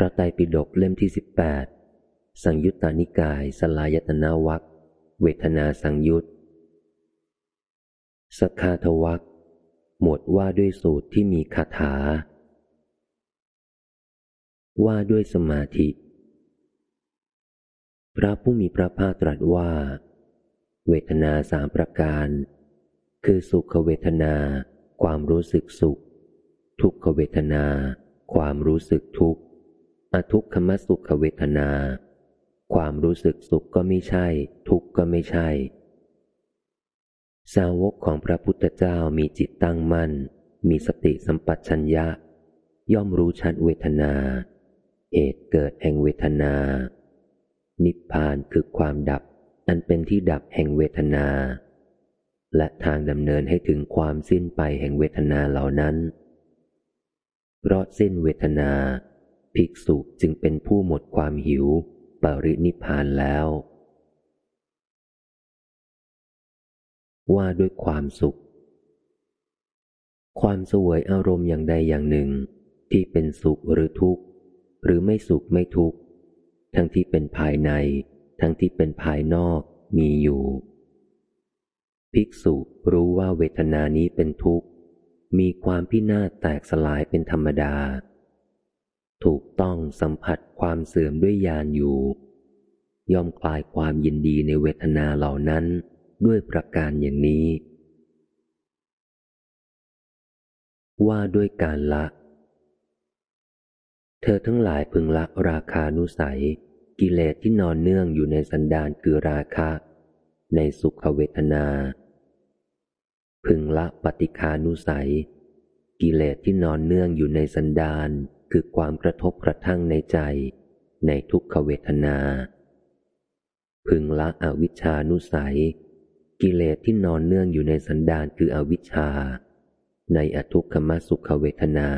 ระไตรปิฎกเล่มที่สิบแปดสังยุตตานิกายสลายตนาวัคเวทนาสังยุตสคาทวัคหมวดว่าด้วยสูตรที่มีคาถา ว่าด้วยสมาธิ พระผู้มีพระภาคตรัสว่า เวทนาสามประการ คือสุขเวทนา ความรู้สึกสุข ทุกขเวทนา ความรู้สึกทุกข์ อทุกขมสุขเวทนา ความรู้สึกสุขก็ไม่ใช่ ทุกข์ก็ไม่ใช่ สาวกของพระพุทธเจ้ามีจิตตั้งมั่น มีสติสัมปชัญญะ ย่อมรู้ชัดเวทนา เหตุเกิดแห่งเวทนา นิพพานคือความดับ อันเป็นที่ดับแห่งเวทนา และทางดำเนินให้ถึงความสิ้นไปแห่งเวทนาเหล่านั้น เพราะสิ้นเวทนา ภิกษุจึงเป็นผู้หมดความหิว ปรินิพานแล้ว ว่าด้วยความสุข ความสวยอารมณ์อย่างใดอย่างหนึ่ง ที่เป็นสุขหรือทุกข์ หรือไม่สุขไม่ทุกข์ ทั้งที่เป็นภายใน ทั้งที่เป็นภายนอกมีอยู่ ภิกษุรู้ว่าเวทนานี้เป็นทุกข์ มีความพินาศแตกสลายเป็นธรรมดา ถูกต้องสัมผัสความเสื่อมด้วยญาณอยู่ ย่อมคลายความยินดีในเวทนาเหล่านั้นด้วยประการอย่างนี้ ว่าด้วยการละ เธอทั้งหลายพึงละราคานุสัย กิเลสที่นอนเนื่องอยู่ในสันดานคือราคะ ในสุขเวทนา พึงละปฏิคานุสัย กิเลสที่นอนเนื่องอยู่ในสันดาน คือความกระทบกระทั่งในใจ ในทุกขเวทนา พึงละอวิชานุสัย กิเลสที่นอนเนื่องอยู่ในสันดานคืออวิชชา ในอทุกขมสุขเวทนา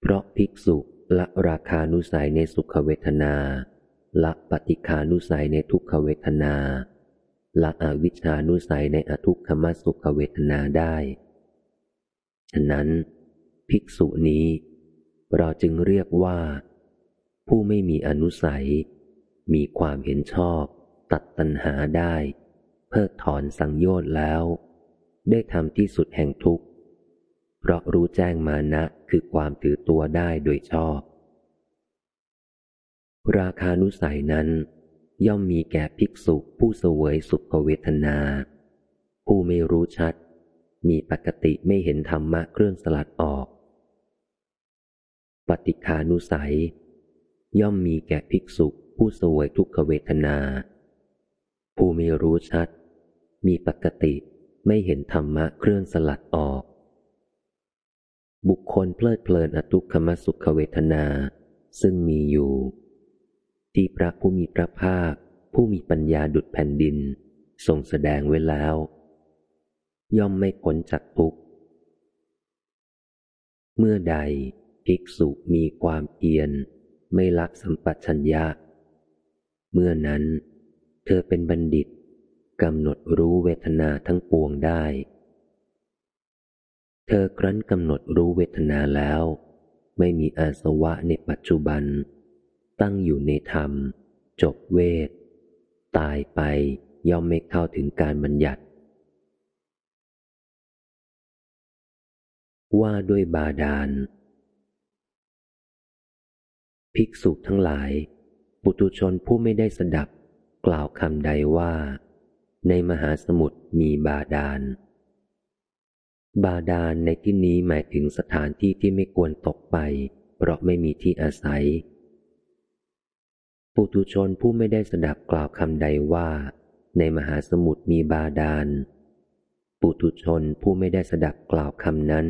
เพราะภิกษุละราคานุสัยในสุขเวทนา ละปฏิคานุสัยในทุกขเวทนา ละอวิชานุสัยในอทุกขมสุขเวทนาได้ ฉะนั้น ภิกษุนี้ เราจึงเรียกว่า ผู้ไม่มีอนุสัย มีความเห็นชอบ ตัดตัณหาได้ เพิกถอนสังโยชน์แล้ว ได้ทำที่สุดแห่งทุกข์ เพราะรู้แจ้งมานะคือความถือตัวได้โดยชอบ ราคานุสัยนั้น ย่อมมีแก่ภิกษุผู้เสวยสุขเวทนา ผู้ไม่รู้ชัด มีปกติไม่เห็นธรรมะเครื่องสลัดออก ฏิคานุสัย ย่อมมีแก่ภิกษุผู้สวยทุกขเวทนา ผู้มีรู้ชัด มีปกติไม่เห็นธรรมะเครื่องสลัดออก บุคคลเพลิดเพลินอทุกขมสุขเวทนา ซึ่งมีอยู่ ที่พระผู้มีพระภาค ผู้มีปัญญาดุดแผ่นดินทรงแสดงไว้แล้ว ย่อมไม่พ้นจากทุกเมื่อใด ภิกษุมีความเอียนไม่ลักสัมปชัญญะ เมื่อนั้น เธอเป็นบัณฑิตกำหนดรู้เวทนาทั้งปวงได้ เธอครั้นกำหนดรู้เวทนาแล้ว ไม่มีอาสวะในปัจจุบัน ตั้งอยู่ในธรรม จบเวท ตายไปย่อมไม่เข้าถึงการบัญญัติ ว่าด้วยบาดาล ภิกษุทั้งหลาย ปุตุชนผู้ไม่ได้สดับ กล่าวคำใดว่า ในมหาสมุทรมีบาดาล บาดาลในที่นี้หมายถึงสถานที่ที่ไม่ควรตกไป เพราะไม่มีที่อาศัย ปุตุชนผู้ไม่ได้สดับกล่าวคำใดว่า ในมหาสมุทรมีบาดาล ปุตุชนผู้ไม่ได้สดับกล่าวคำนั้น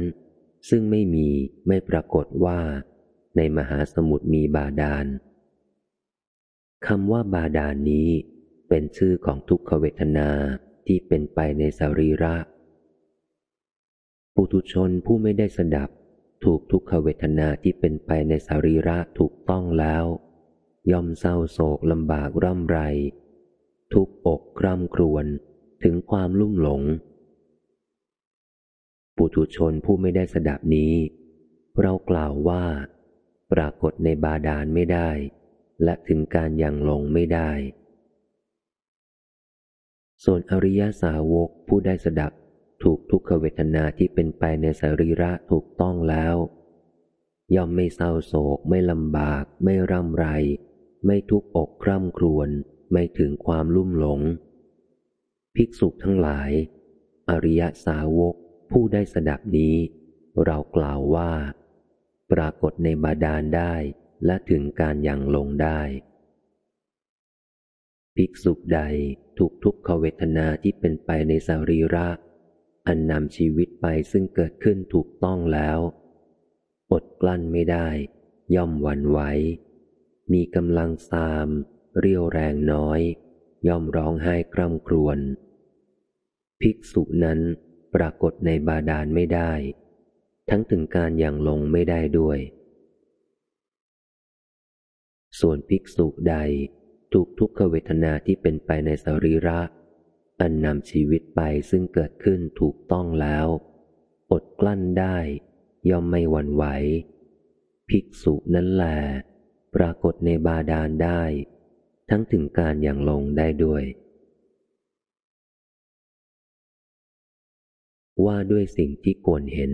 ซึ่งไม่มีไม่ปรากฏว่า ในมหาสมุทรมีบาดาลคำว่าบาดาลนี้เป็นชื่อของทุกขเวทนาที่เป็นไปในสรีระ ปุถุชนผู้ไม่ได้สดับ ถูกทุกขเวทนาที่เป็นไปในสรีระถูกต้องแล้ว ย่อมเศร้าโศกลำบากร่ำไร ทุบอกคร่ำครวญถึงความลุ่มหลง ปุถุชนผู้ไม่ได้สดับนี้ เรากล่าวว่า ปรากฏในบาดาลไม่ได้ และถึงการยังลงไม่ได้ ส่วนอริยสาวกผู้ได้สดับถูกทุกขเวทนาที่เป็นไปในสรีระถูกต้องแล้ว ย่อมไม่เศร้าโศก ไม่ลำบาก ไม่ร่ำไร ไม่ทุกอกคร่ำครวญไม่ถึงความลุ่มหลง ภิกษุทั้งหลาย อริยสาวกผู้ได้สดับนี้ เรากล่าวว่า ปรากฏในบาดาลได้และถึงการยังลงได้ ภิกษุใดถูกทุกขเวทนาที่เป็นไปในสรีระ อันนำชีวิตไปซึ่งเกิดขึ้นถูกต้องแล้วอดกลั้นไม่ได้ ย่อมหวั่นไหวมีกำลังซาม เรียวแรงน้อย ย่อมร้องไห้กร่ำครวญภิกษุนั้นปรากฏในบาดาลไม่ได้ ทั้งถึงการอย่างลงไม่ได้ด้วย ส่วนภิกษุใดถูกทุกขเวทนาที่เป็นไปในสรีระ อันนำชีวิตไปซึ่งเกิดขึ้นถูกต้องแล้ว อดกลั้นได้ ย่อมไม่หวั่นไหว ภิกษุนั้นแหลปรากฏในบาดาลได้ ทั้งถึงการอย่างลงได้ด้วย ว่าด้วยสิ่งที่ควรเห็น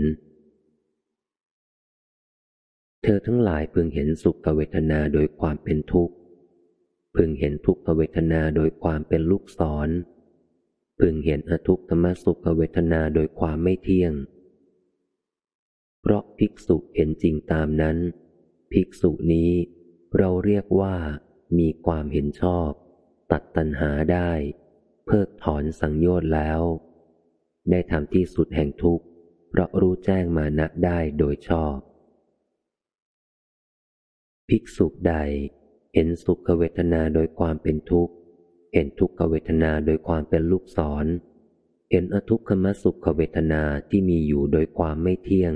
เธอทั้งหลายพึงเห็นสุขเวทนาโดยความเป็นทุกข์ พึงเห็นทุกขเวทนาโดยความเป็นลูกศร พึงเห็นอทุกขมสุขเวทนาโดยความไม่เที่ยง เพราะภิกษุเห็นจริงตามนั้น ภิกษุนี้เราเรียกว่ามีความเห็นชอบ ตัดตัณหาได้ เพิกถอนสังโยชน์แล้ว ได้ทำที่สุดแห่งทุกข์เพราะรู้แจ้งมานะได้โดยชอบ ภิกษุใด เห็นสุขเวทนาโดยความเป็นทุกข์ เห็นทุกขเวทนาโดยความเป็นลูกศร เห็นอทุกขมสุขเวทนาที่มีอยู่โดยความไม่เที่ยง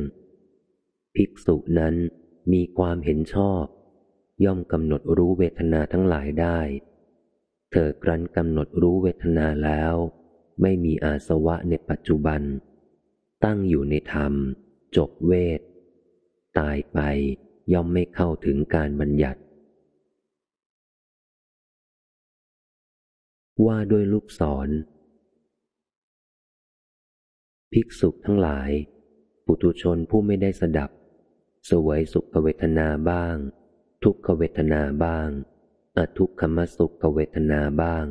ภิกษุนั้นมีความเห็นชอบ ย่อมกำหนดรู้เวทนาทั้งหลายได้ เธอกรันกำหนดรู้เวทนาแล้ว ไม่มีอาสวะในปัจจุบัน ตั้งอยู่ในธรรม จบเวท ตายไป ย่อมไม่เข้าถึงการบัญญัติ ว่าด้วยลูกศร ภิกษุทั้งหลาย ปุถุชนผู้ไม่ได้สดับ สวยสุขเวทนาบ้าง ทุกขเวทนาบ้าง อทุกขมสุขเวทนาบ้าง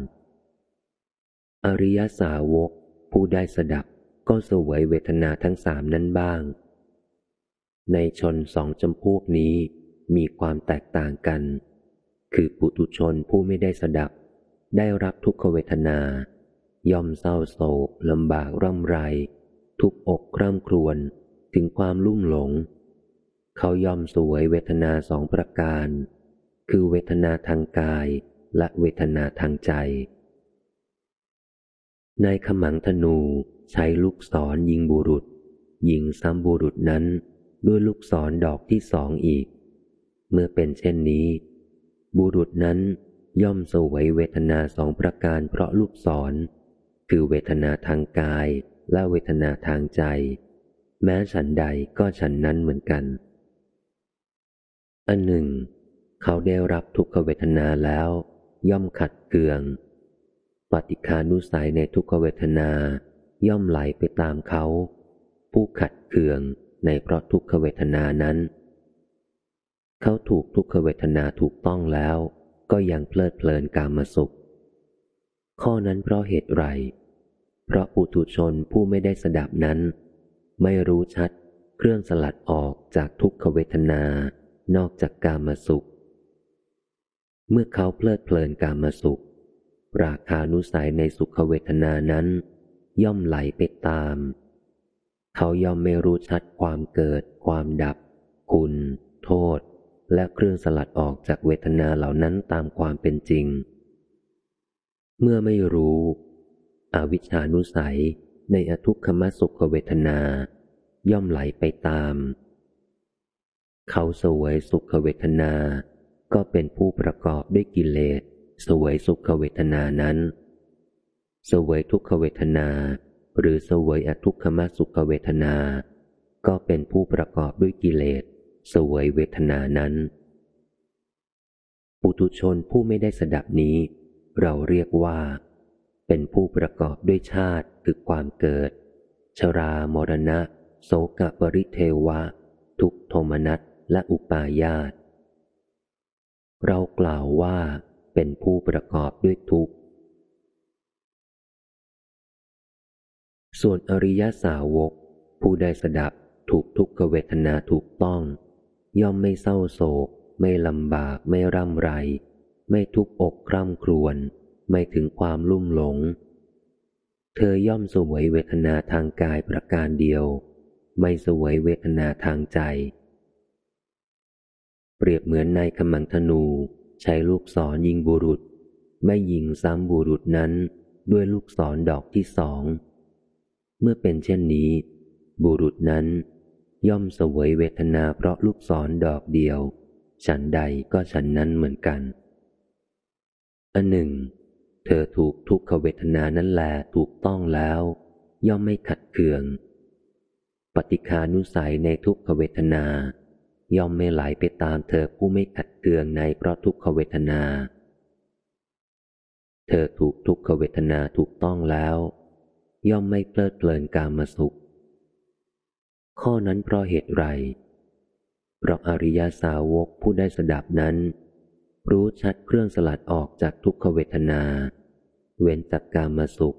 อริยสาวกผู้ได้สดับก็สวยเวทนาทั้งสามนั้นบ้าง ในชนสองจำพวกนี้มีความแตกต่างกัน คือปุถุชนผู้ไม่ได้สดับ ได้รับทุกขเวทนา ย่อมเศร้าโศกลำบากร่ำไร ทุกอกคร่ำครวญถึงความลุ่มหลง เขาย่อมสวยเวทนาสองประการ คือเวทนาทางกายและเวทนาทางใจในขมังธนูใช้ลูกศรยิงบุรุษ ยิงซ้ำบุรุษนั้น ด้วยลูกศรดอกที่สองอีก เมื่อเป็นเช่นนี้ บุรุษนั้นย่อมสวยเวทนาสองประการเพราะลูกศร คือเวทนาทางกายและเวทนาทางใจ แม้ฉันใดก็ฉันนั้นเหมือนกัน อันหนึ่ง เขาได้รับทุกขเวทนาแล้ว ย่อมขัดเกือง ปฏิคานุสัยในทุกขเวทนาย่อมไหลไปตามเขา ผู้ขัดเคือง ในเพราะทุกขเวทนานั้น เขาถูกทุกขเวทนาถูกต้องแล้ว ก็ยังเพลิดเพลินกามสุข ข้อนั้นเพราะเหตุไร เพราะปุถุชนผู้ไม่ได้สดับนั้น ไม่รู้ชัดเครื่องสลัดออกจากทุกขเวทนา นอกจากกามสุข เมื่อเขาเพลิดเพลินกามสุข ราคานุสัยในสุขเวทนานั้น ย่อมไหลไปตาม เขาย่อมไม่รู้ชัดความเกิด ความดับ คุณ โทษ และเครื่องสลัดออกจากเวทนาเหล่านั้นตามความเป็นจริง เมื่อไม่รู้ อวิชานุสัยในอทุกขมสุขเวทนา ย่อมไหลไปตาม เขาสวยสุขเวทนา ก็เป็นผู้ประกอบด้วยกิเลสสวยสุขเวทนานั้น สวยทุกขเวทนา หรือสวยอทุกขมสุขเวทนา ก็เป็นผู้ประกอบด้วยกิเลสสวยเวทนานั้น ปุถุชนผู้ไม่ได้สดับนี้ เราเรียกว่า เป็นผู้ประกอบด้วยชาติคือความเกิด ชรามรณะ โสกปริเทวะ ทุกโทมนัสและอุปาญาต เรากล่าวว่าเป็นผู้ประกอบด้วยทุกข์ ส่วนอริยสาวก ผู้ได้สดับถูกทุกขเวทนาถูกต้อง ย่อมไม่เศร้าโศก ไม่ลำบากไม่ร่ำไร ไม่ทุกอกคร่ำครวญไม่ถึงความลุ่มหลง เธอย่อมสวยเวทนาทางกายประการเดียว ไม่สวยเวทนาทางใจ เปรียบเหมือนนายขมังธนูใช้ลูกศรยิงบุรุษ ไม่ยิงซ้ำบุรุษนั้นด้วยลูกศรดอกที่สอง เมื่อเป็นเช่นนี้ บุรุษนั้น ย่อมสวยเวทนาเพราะลูกศรดอกเดียว ฉันใดก็ฉันนั้นเหมือนกันอันหนึ่ง เธอถูกทุกขเวทนานั้นแลถูกต้องแล้ว ย่อมไม่ขัดเคือง ปฏิคานุสัยในทุกขเวทนา ย่อมไม่ไหลไปตามเธอผู้ไม่ขัดเคืองในเพราะทุกขเวทนา เธอถูกทุกขเวทนาถูกต้องแล้ว ย่อมไม่เพลิดเพลินกามสุข ข้อนั้นเพราะเหตุไร เพราะอริยาสาวกผู้ได้สดับนั้น รู้ชัดเครื่องสลัดออกจากทุกขเวทนา เว้นจากกามสุข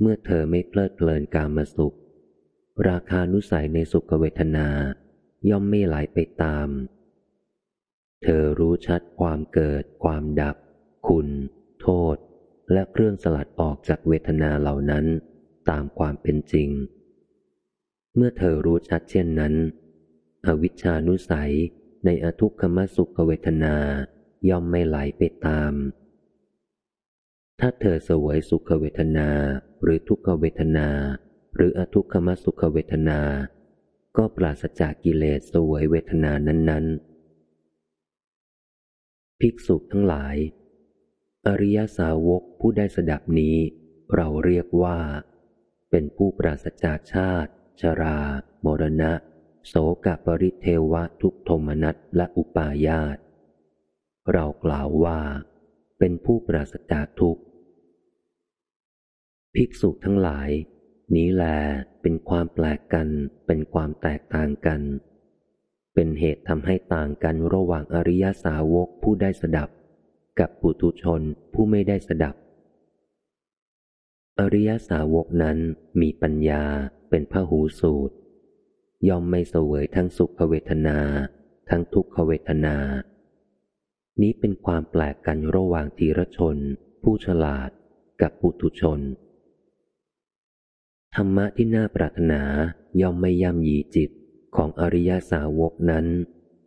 เมื่อเธอไม่เพลิดเพลินกามสุข ราคานุสัยในสุขเวทนา ย่อมไม่ไหลไปตาม เธอรู้ชัดความเกิด ความดับ คุณ โทษ และเครื่องสลัดออกจากเวทนาเหล่านั้นตามความเป็นจริง เมื่อเธอรู้ชัดเช่นนั้น อวิชานุสัยในอทุกขมสุขเวทนาย่อมไม่ไหลไปตาม ถ้าเธอสวยสุขเวทนาหรือทุกขเวทนา หรืออทุกขมสุขเวทนา ก็ปราศจากกิเลสสวยเวทนานั้น ๆ ภิกษุทั้งหลาย อริยสาวกผู้ได้สดับนี้ เราเรียกว่า เป็นผู้ปราศจากชาติ ชรา มรณะ โสกปริเทวะทุกโทมนัสและอุปาญาต เรากล่าวว่า เป็นผู้ปราศจากทุกข์ ภิกษุทั้งหลาย นี้แลเป็นความแปลกกัน เป็นความแตกต่างกัน เป็นเหตุทำให้ต่างกันระหว่างอริยสาวกผู้ได้สดับ กับปุถุชนผู้ไม่ได้สดับ อริยสาวกนั้นมีปัญญาเป็นพหูสูตร ย่อมไม่เสวยทั้งสุขเวทนา ทั้งทุกขเวทนา นี้เป็นความแปลกกันระหว่างทีรชน ผู้ฉลาดกับปุถุชน ธรรมะที่น่าปรารถนาย่อมไม่ย่ำยีจิตของอริยสาวกนั้น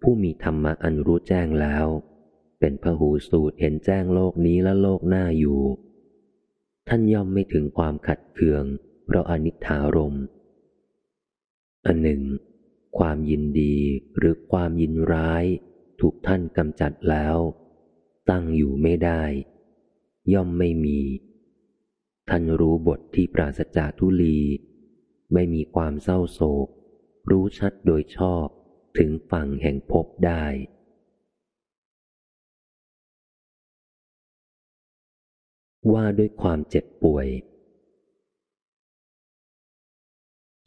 ผู้มีธรรมะอันรู้แจ้งแล้ว เป็นพหูสูตรเห็นแจ้งโลกนี้และโลกหน้าอยู่ ท่านย่อมไม่ถึงความขัดเคือง เพราะอนิถารมอันหนึ่ง ความยินดีหรือความยินร้าย ถูกท่านกำจัดแล้ว ตั้งอยู่ไม่ได้ ย่อมไม่มี ท่านรู้บทที่ปราศจากทุลี ไม่มีความเศร้าโศก รู้ชัดโดยชอบถึงฝั่งแห่งพบได้ ว่าด้วยความเจ็บป่วย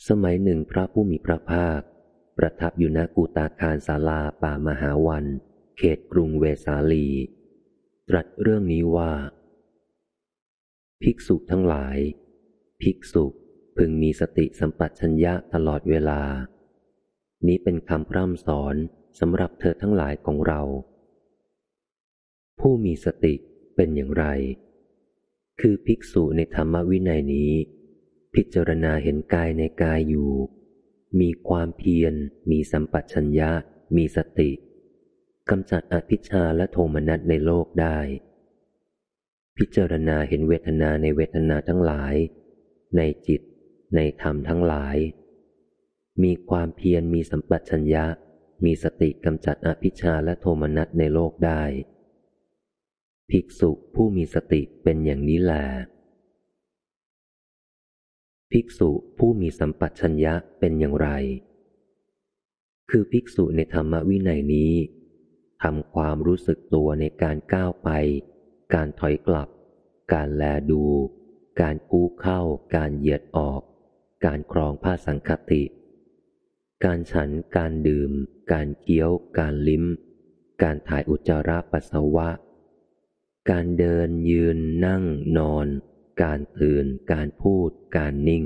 สมัยหนึ่งพระผู้มีพระภาค ประทับอยู่ณกูตาคารศาลาป่ามหาวัน เขตกรุงเวสาลี ตรัสเรื่องนี้ว่า ภิกษุทั้งหลาย ภิกษุพึงมีสติสัมปชัญญะตลอดเวลา นี้เป็นคำพร่ำสอนสำหรับเธอทั้งหลายของเรา ผู้มีสติเป็นอย่างไร คือภิกษุในธรรมวินัยนี้ พิจารณาเห็นกายในกายอยู่ มีความเพียร มีสัมปชัญญะ มีสติกำจัดอภิชาและโทมนัสในโลกได้ พิจารณาเห็นเวทนาในเวทนาทั้งหลาย ในจิต ในธรรมทั้งหลาย มีความเพียร มีสัมปชัญญะ มีสติกำจัดอภิชาและโทมนัสในโลกได้ ภิกษุผู้มีสติเป็นอย่างนี้แหลภิกษุผู้มีสัมปชัญญะเป็นอย่างไร คือภิกษุในธรรมวินัยนี้ทำความรู้สึกตัวในการก้าวไป การถอยกลับ การแลดู การกู้เข้า การเหยียดออก การครองผ้าสังคติ การฉัน การดื่ม การเคี้ยว การลิ้ม การถ่ายอุจจาระปัสสาวะ การเดินยืนนั่งนอน การตื่น การพูด การนิ่ง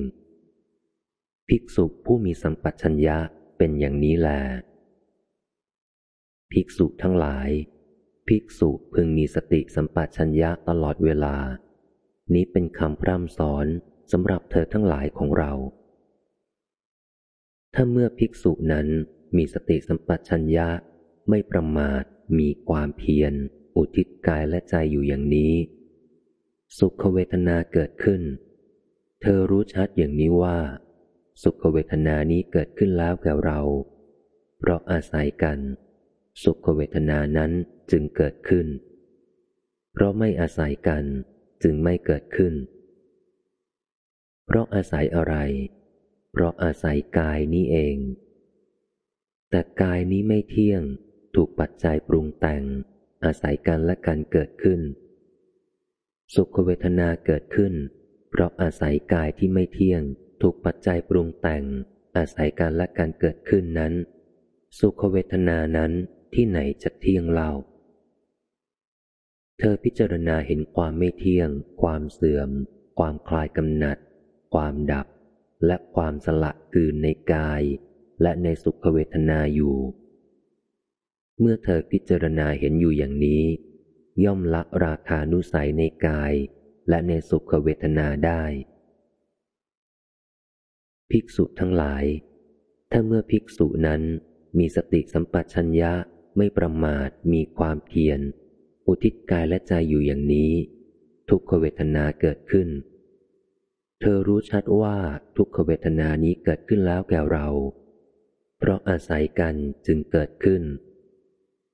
ภิกษุผู้มีสัมปชัญญะเป็นอย่างนี้แล ภิกษุทั้งหลาย ภิกษุพึงมีสติสัมปชัญญะตลอดเวลา นี้เป็นคำพร่ำสอนสำหรับเธอทั้งหลายของเรา ถ้าเมื่อภิกษุนั้นมีสติสัมปชัญญะไม่ประมาทมีความเพียร อุทิศกายและใจอยู่อย่างนี้ สุขเวทนาเกิดขึ้น เธอรู้ชัดอย่างนี้ว่า สุขเวทนานี้เกิดขึ้นแล้วแก่เรา เพราะอาศัยกัน สุขเวทนานั้นจึงเกิดขึ้น เพราะไม่อาศัยกันจึงไม่เกิดขึ้น เพราะอาศัยอะไร เพราะอาศัยกายนี้เอง แต่กายนี้ไม่เที่ยงถูกปัจจัยปรุงแต่ง อาศัยกันและกันเกิดขึ้น สุขเวทนาเกิดขึ้น เพราะอาศัยกายที่ไม่เที่ยง ถูกปัจจัยปรุงแต่ง อาศัยกันและกันเกิดขึ้นนั้น สุขเวทนานั้นที่ไหนจะเที่ยงเล่าเธอพิจารณาเห็นความไม่เที่ยง ความเสื่อม ความคลายกำหนัด ความดับ และความสละกืนในกาย และในสุขเวทนาอยู่ เมื่อเธอพิจารณาเห็นอยู่อย่างนี้ ย่อมละราคานุสัยในกายและในสุขเวทนาได้ ภิกษุทั้งหลาย ถ้าเมื่อภิกษุนั้นมีสติสัมปชัญญะไม่ประมาทมีความเพียร อุทิศกายและใจอยู่อย่างนี้ ทุกขเวทนาเกิดขึ้น เธอรู้ชัดว่าทุกขเวทนานี้เกิดขึ้นแล้วแก่เรา เพราะอาศัยกันจึงเกิดขึ้น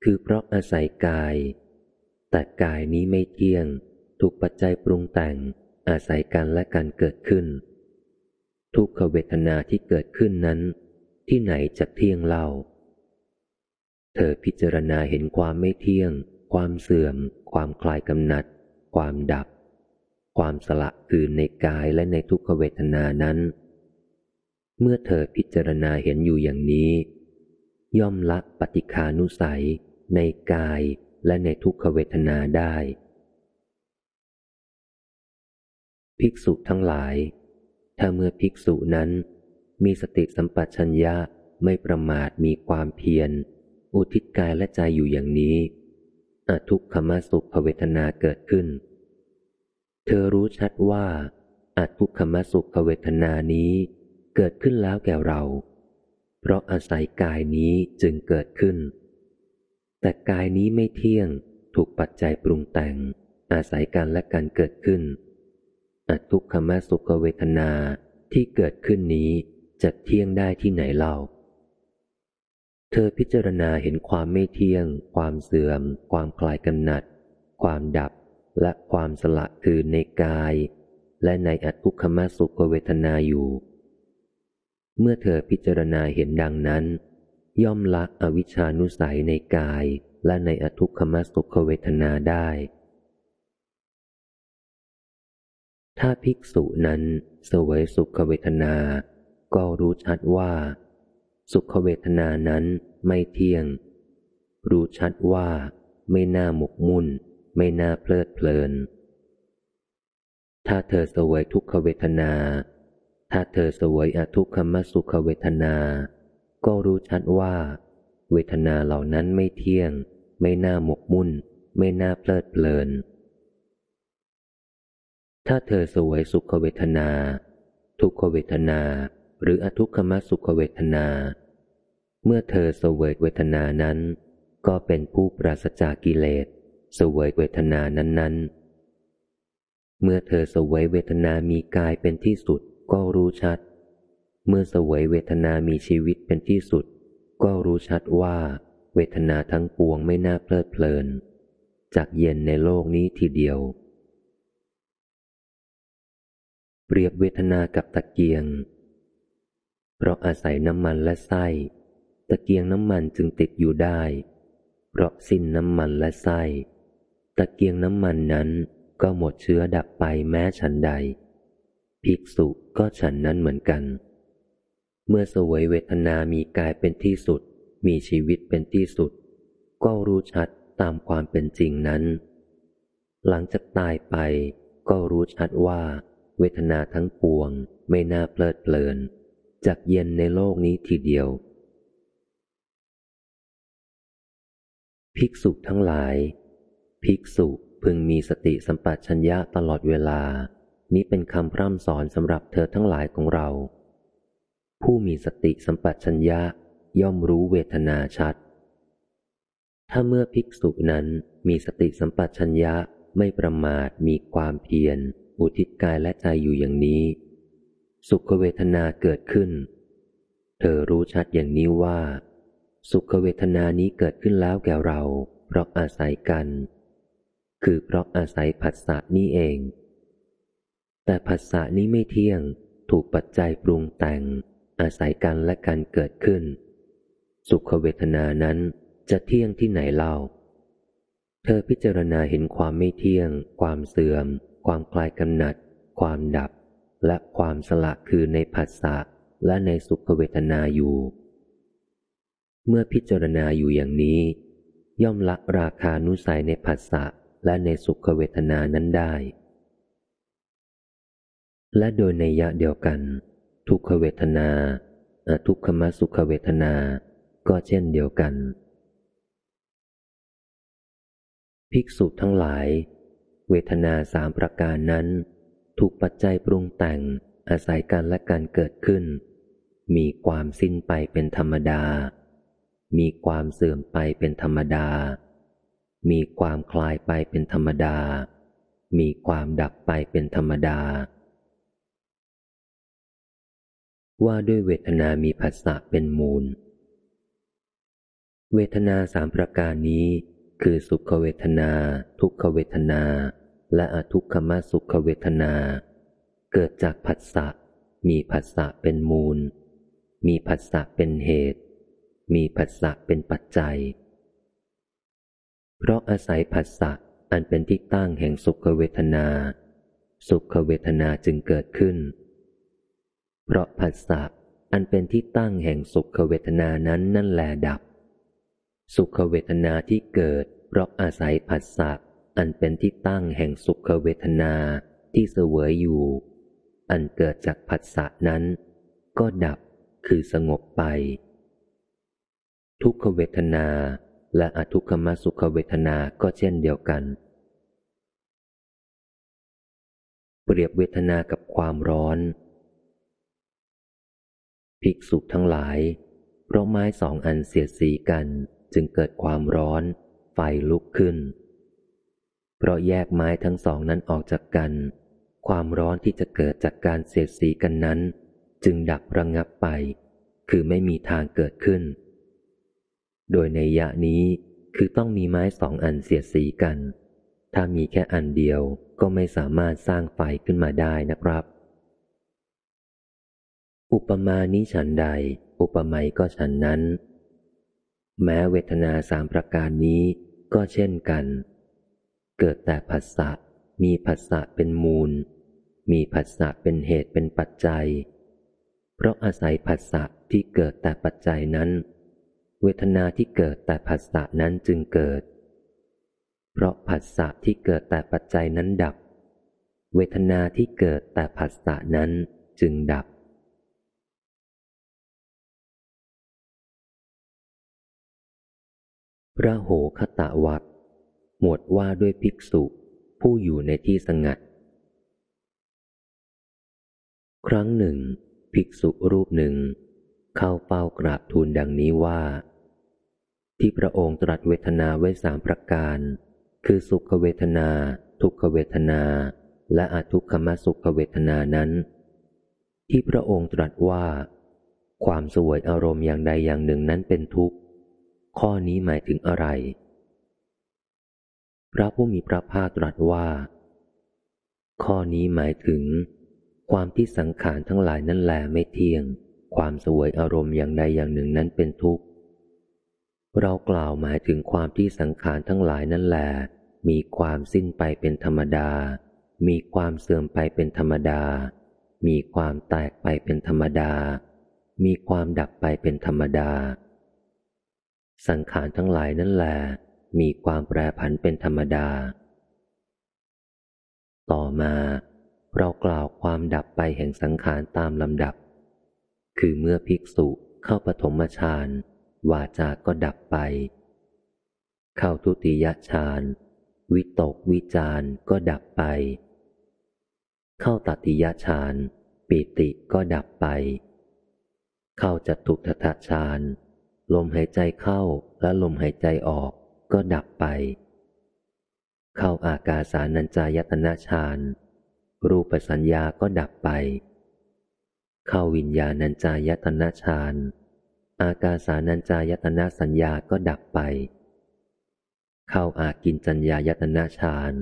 คือเพราะอาศัยกาย แต่กายนี้ไม่เที่ยง ถูกปัจจัยปรุงแต่ง อาศัยกันและกันเกิดขึ้น ทุกขเวทนาที่เกิดขึ้นนั้น ที่ไหนจะเที่ยงเล่า เธอพิจารณาเห็นความไม่เที่ยง ความเสื่อม ความคลายกำหนัด ความดับ ความสละคืนในกายและในทุกขเวทนานั้น เมื่อเธอพิจารณาเห็นอยู่อย่างนี้ ย่อมละปฏิคานุสัย ในกายและในทุกขเวทนาได้ ภิกษุทั้งหลาย ถ้าเมื่อภิกษุนั้น มีสติสัมปชัญญะไม่ประมาทมีความเพียร อุทิศกายและใจอยู่อย่างนี้อทุกขมสุขเวทนาเกิดขึ้น เธอรู้ชัดว่าอทุกขมสุขเวทนานี้เกิดขึ้นแล้วแก่เรา เพราะอาศัยกายนี้จึงเกิดขึ้น แต่กายนี้ไม่เที่ยง ถูกปัจจัยปรุงแต่ง อาศัยกันและกันเกิดขึ้น อทุกขมสุขเวทนาที่เกิดขึ้นนี้จะเที่ยงได้ที่ไหนเล่า เธอพิจารณาเห็นความไม่เที่ยง ความเสื่อม ความคลายกำหนัด ความดับและความสละคืนในกาย และในอัตุคมสุขเวทนาอยู่ เมื่อเธอพิจารณาเห็นดังนั้น ย่อมละอวิชานุสัยในกายและในอทุกขมสุขเวทนาได้ ถ้าภิกษุนั้นเสวยสุขเวทนา ก็รู้ชัดว่า สุขเวทนานั้นไม่เที่ยง รู้ชัดว่าไม่น่าหมกมุ่น ไม่น่าเพลิดเพลิน ถ้าเธอสวยทุกขเวทนา ถ้าเธอสวยอทุกขมสุขเวทนา ก็รู้ชัดว่า เวทนาเหล่านั้นไม่เที่ยง ไม่น่าหมกมุ่น ไม่น่าเพลิดเพลิน ถ้าเธอสวยสุขเวทนา ทุกขเวทนา หรืออทุกขมสุขเวทนา เมื่อเธอเสวยเวทนานั้น ก็เป็นผู้ปราศจากกิเลสเสวยเวทนานั้น ๆ เมื่อเธอเสวยเวทนามีกายเป็นที่สุดก็รู้ชัด เมื่อสวยเวทนามีชีวิตเป็นที่สุด ก็รู้ชัดว่า เวทนาทั้งปวงไม่น่าเพลิดเพลิน จากเย็นในโลกนี้ทีเดียว เปรียบเวทนากับตะเกียง เพราะอาศัยน้ำมันและไส้ ตะเกียงน้ำมันจึงติดอยู่ได้ เพราะสิ้นน้ำมันและไส้ ตะเกียงน้ำมันนั้นก็หมดเชื้อดับไปแม้ฉันใด ภิกษุก็ฉันนั้นเหมือนกัน เมื่อสวยเวทนามีกายเป็นที่สุด มีชีวิตเป็นที่สุด ก็รู้ชัดตามความเป็นจริงนั้น หลังจากตายไปก็รู้ชัดว่า เวทนาทั้งปวงไม่น่าเพลิดเพลินจากเย็นในโลกนี้ทีเดียว ภิกษุทั้งหลาย ภิกษุพึงมีสติสัมปชัญญะตลอดเวลา นี้เป็นคำพร่ำสอนสำหรับเธอทั้งหลายของเรา ผู้มีสติสัมปชัญญะย่อมรู้เวทนาชัด ถ้าเมื่อภิกษุนั้นมีสติสัมปชัญญะไม่ประมาทมีความเพียร อุทิศกายและใจอยู่อย่างนี้ สุขเวทนาเกิดขึ้น เธอรู้ชัดอย่างนี้ว่า สุขเวทนานี้เกิดขึ้นแล้วแก่เรา เพราะอาศัยกัน คือเพราะอาศัยผัสสะนี้เอง แต่ผัสสะนี้ไม่เที่ยง ถูกปัจจัยปรุงแต่ง อาศัยกันและกันเกิดขึ้น สุขเวทนานั้นจะเที่ยงที่ไหนเล่า เธอพิจารณาเห็นความไม่เที่ยง ความเสื่อม ความคลายกำหนัด ความดับ และความสละคือในผัสสะและในสุขเวทนาอยู่ เมื่อพิจารณาอยู่อย่างนี้ ย่อมละราคานุสัยในผัสสะและในสุขเวทนานั้นได้ และโดยในยะเดียวกัน ทุกขเวทนาทุกขมสุขเวทนา ก็เช่นเดียวกัน ภิกษุทั้งหลาย เวทนาสามประการนั้น ถูกปัจจัยปรุงแต่งอาศัยกันและการเกิดขึ้น มีความสิ้นไปเป็นธรรมดา มีความเสื่อมไปเป็นธรรมดา มีความคลายไปเป็นธรรมดา มีความดับไปเป็นธรรมดา ว่าด้วยเวทนามีผัสสะเป็นมูล เวทนาสามประการนี้ คือสุขเวทนา ทุกขเวทนา และอทุกขมสุขเวทนา เกิดจากผัสสะมีผัสสะเป็นมูล มีผัสสะเป็นเหตุ มีผัสสะเป็นปัจจัย เพราะอาศัยผัสสะอันเป็นที่ตั้งแห่งสุขเวทนา สุขเวทนาจึงเกิดขึ้น เพราะผัสสะอันเป็นที่ตั้งแห่งสุขเวทนานั้นนั่นแลดับ สุขเวทนาที่เกิด เพราะอาศัยผัสสะอันเป็นที่ตั้งแห่งสุขเวทนาที่เสวยอยู่ อันเกิดจากผัสสะนั้น ก็ดับคือสงบไป ทุกขเวทนาและอทุกขมสุขเวทนาก็เช่นเดียวกัน เปรียบเวทนากับความร้อน ภิกษุทั้งหลายเพราะไม้สองอันเสียดสีกันจึงเกิดความร้อน ไฟลุกขึ้น เพราะแยกไม้ทั้งสองนั้นออกจากกัน ความร้อนที่จะเกิดจากการเสียดสีกันนั้น จึงดับระงงับไป คือไม่มีทางเกิดขึ้น โดยในยะนี้คือต้องมีไม้สองอันเสียดสีกัน ถ้ามีแค่อันเดียวก็ไม่สามารถสร้างไฟขึ้นมาได้นะครับ อุปมานี้ฉันใด อุปไมยก็ฉันนั้น แม้เวทนาสามประการนี้ก็เช่นกัน เกิดแต่ผัสสะ มีผัสสะเป็นมูล มีผัสสะเป็นเหตุเป็นปัจจัย เพราะอาศัยผัสสะที่เกิดแต่ปัจจัยนั้น เวทนาที่เกิดแต่ผัสสะนั้นจึงเกิด เพราะผัสสะที่เกิดแต่ปัจจัยนั้นดับ เวทนาที่เกิดแต่ผัสสะนั้นจึงดับ พระโหคตะวักหมวดว่าด้วยภิกษุผู้อยู่ในที่สงัด ครั้งหนึ่ง ภิกษุรูปหนึ่ง เข้าเฝ้ากราบทูลดังนี้ว่า ที่พระองค์ตรัสเวทนาไว้สามประการ คือสุขเวทนา ทุกขเวทนา และอทุกขมสุขเวทนานั้น ที่พระองค์ตรัสว่า ความสวยอารมณ์อย่างใดอย่างหนึ่งนั้นเป็นทุกข์ ข้อนี้หมายถึงอะไร พระผู้มีพระภาคตรัสว่า ข้อนี้หมายถึง ความที่สังขารทั้งหลายนั่นแหลไม่เที่ยง ความสวยอารมณ์อย่างใดอย่างหนึ่งนั้นเป็นทุกข์ เรากล่าวหมายถึงความที่สังขารทั้งหลายนั่นแหละมีความสิ้นไปเป็นธรรมดา มีความเสื่อมไปเป็นธรรมดา มีความแตกไปเป็นธรรมดา มีความดับไปเป็นธรรมดา สังขารทั้งหลายนั่นแหละมีความแปรผันเป็นธรรมดา ต่อมาเรากล่าวความดับไปแห่งสังขารตามลำดับ คือเมื่อภิกษุเข้าปฐมฌานวาจาก็ดับไป เข้าทุติยฌานวิตกวิจารก็ดับไป เข้าตติยฌานปิติก็ดับไป เข้าจตุทัตฌาน ลมหายใจเข้าและลมหายใจออกก็ดับไป เข้าอากาสานัญจายตนะฌานรูปสัญญาก็ดับไป เข้าวิญญาณัญจายตนะฌานอากาสานัญจายตนะสัญญาก็ดับไป เข้าอากินจัญญายตนะฌาน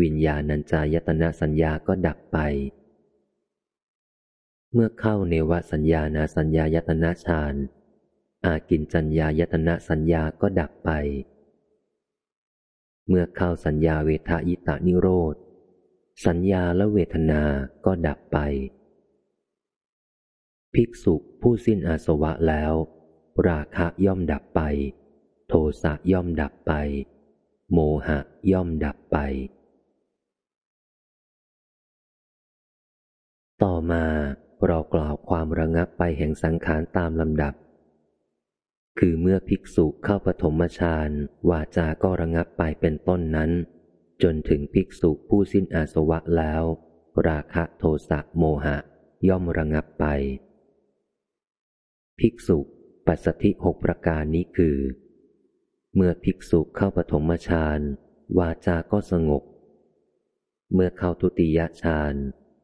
วิญญาณัญจายตนะสัญญาก็ดับไป เมื่อเข้าเนวสัญญานาสัญญายตนะฌาน อากินจัญญายตนะสัญญาก็ดับไป เมื่อเข้าสัญญาเวทายตานิโรธ สัญญาและเวทนาก็ดับไป ภิกษุผู้สิ้นอาสวะแล้ว ราคะย่อมดับไป โทสะย่อมดับไป โมหะย่อมดับไป ต่อมาเรากล่าวความระงับไปแห่งสังขารตามลำดับ คือเมื่อภิกษุเข้าปฐมฌานวาจาก็ระงับไปเป็นต้นนั้น จนถึงภิกษุผู้สิ้นอาสวะแล้ว ราคะโทสะโมหะ ย่อมระงับไป ภิกษุปัสสธิหกประการนี้คือ เมื่อภิกษุเข้าปฐมฌานวาจาก็สงบ เมื่อเข้าทุติยฌาน